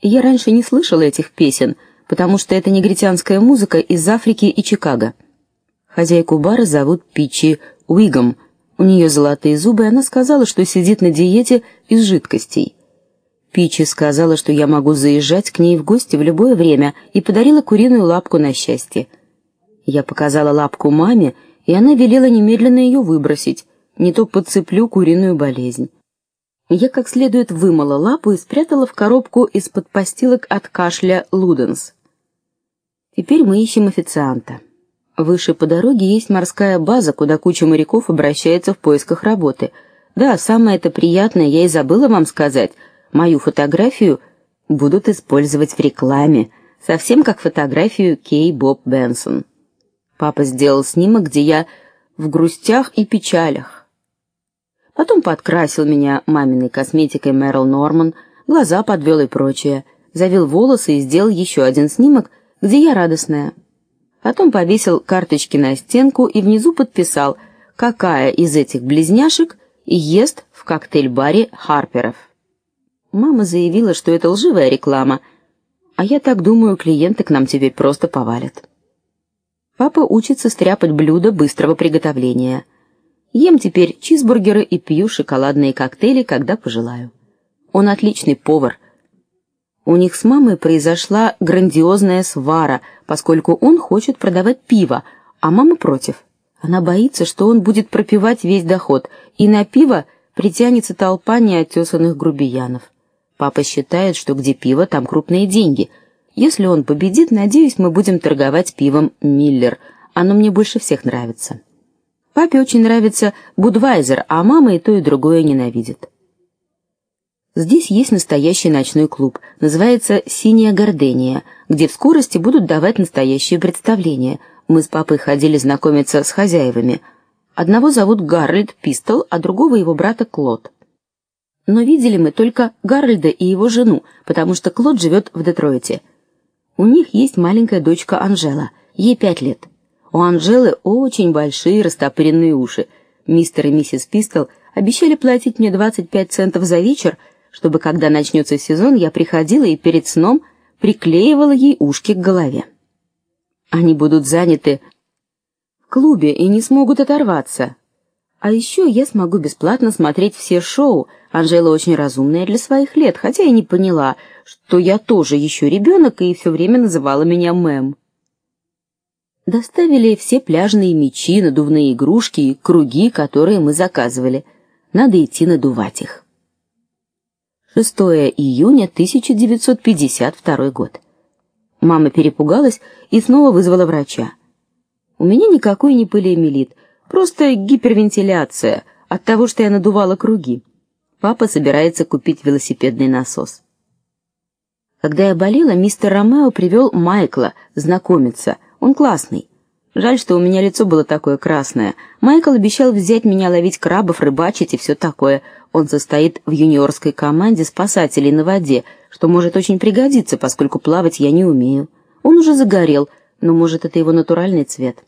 Я раньше не слышала этих песен, потому что это негритянская музыка из Африки и Чикаго. Хозяйку бара зовут Пичи Уигом. У нее золотые зубы, и она сказала, что сидит на диете из жидкостей. Пичи сказала, что я могу заезжать к ней в гости в любое время, и подарила куриную лапку на счастье. Я показала лапку маме, и она велела немедленно ее выбросить, не то подцеплю куриную болезнь. Я как следует вымыла лапу и спрятала в коробку из-под постилок от кашля Луденс. Теперь мы ищем официанта. Выше по дороге есть морская база, куда куча моряков обращается в поисках работы. Да, самое это приятное я и забыла вам сказать. Мою фотографию будут использовать в рекламе, совсем как фотографию Кей Боб Бенсон. Папа сделал снимок, где я в грустях и печалях. Потом подкрасил меня маминой косметикой Мэрил Норман, глаза подвел и прочее. Завил волосы и сделал еще один снимок, где я радостная. Потом повесил карточки на стенку и внизу подписал, какая из этих близняшек ест в коктейль-баре Харперов. Мама заявила, что это лживая реклама, а я так думаю, клиенты к нам теперь просто повалят. Папа учится стряпать блюда быстрого приготовления. Ем теперь чизбургеры и пью шоколадные коктейли, когда пожелаю. Он отличный повар. У них с мамой произошла грандиозная свара, поскольку он хочет продавать пиво, а мама против. Она боится, что он будет пропивать весь доход, и на пиво притянется толпа неотесанных грубиянов. Папа считает, что где пиво, там крупные деньги — если он победит, надеюсь, мы будем торговать пивом Миллер. Оно мне больше всех нравится. Папе очень нравится Будвайзер, а мама и то, и другое ненавидит. Здесь есть настоящий ночной клуб, называется Синяя гордения, где в скорости будут давать настоящие представления. Мы с папой ходили знакомиться с хозяевами. Одного зовут Гарольд Пистол, а другого его брата Клод. Но видели мы только Гарольда и его жену, потому что Клод живет в Детройте. У них есть маленькая дочка Анжела, ей пять лет. У Анжелы очень большие растопыренные уши. Мистер и миссис Пистол обещали платить мне 25 центов за вечер, чтобы когда начнется сезон, я приходила и перед сном приклеивала ей ушки к голове. Они будут заняты в клубе и не смогут оторваться. А еще я смогу бесплатно смотреть все шоу. Анжела очень разумная для своих лет, хотя и не поняла, что я тоже еще ребенок и все время называла меня мэм. Доставили все пляжные мячи, надувные игрушки и круги, которые мы заказывали. Надо идти надувать их. 6 июня 1952 год. Мама перепугалась и снова вызвала врача. У меня никакой не полиэмилит, просто гипервентиляция от того, что я надувала круги. Папа собирается купить велосипедный насос. Когда я болела, мистер Ромео привел Майкла знакомиться. Он классный. Жаль, что у меня лицо было такое красное. Майкл обещал взять меня ловить крабов, рыбачить и все такое. Он состоит в юниорской команде спасателей на воде, что может очень пригодиться, поскольку плавать я не умею. Он уже загорел, но может это его натуральный цвет.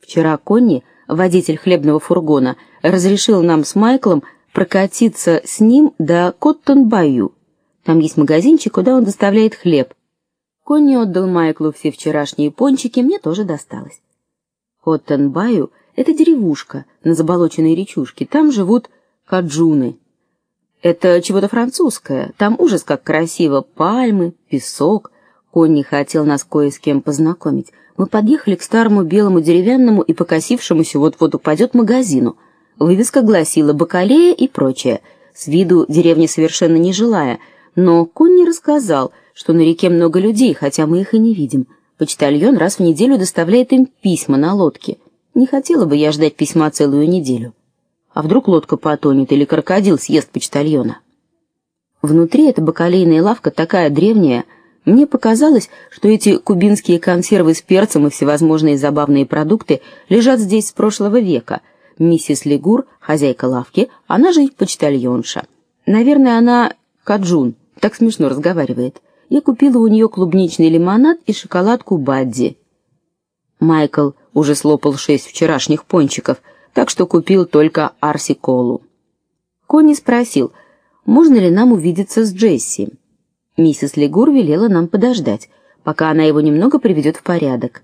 Вчера Конни, водитель хлебного фургона, разрешил нам с Майклом прокатиться с ним до Коттон-Баю там есть магазинчик, куда он доставляет хлеб. Конни отдал Майклу все вчерашние пончики, мне тоже досталось. Коттон-Баю — это деревушка на заболоченной речушке. Там живут каджуны. Это чего-то французское. Там ужас как красиво. Пальмы, песок. Конни хотел нас кое с кем познакомить. Мы подъехали к старому белому деревянному и покосившемуся вот-вот упадет магазину. Вывеска гласила «Бакалея» и прочее. С виду деревня совершенно нежилая — но Конни рассказал, что на реке много людей, хотя мы их и не видим. Почтальон раз в неделю доставляет им письма на лодке. Не хотела бы я ждать письма целую неделю. А вдруг лодка потонет или крокодил съест почтальона? Внутри эта бакалейная лавка такая древняя, мне показалось, что эти кубинские консервы с перцем и всевозможные забавные продукты лежат здесь с прошлого века. Миссис Легур, хозяйка лавки, она же почтальонша. Наверное, она Каджун так смешно разговаривает. Я купила у нее клубничный лимонад и шоколадку Бадди. Майкл уже слопал шесть вчерашних пончиков, так что купил только арси-колу. Конни спросил, можно ли нам увидеться с Джесси. Миссис Легур велела нам подождать, пока она его немного приведет в порядок.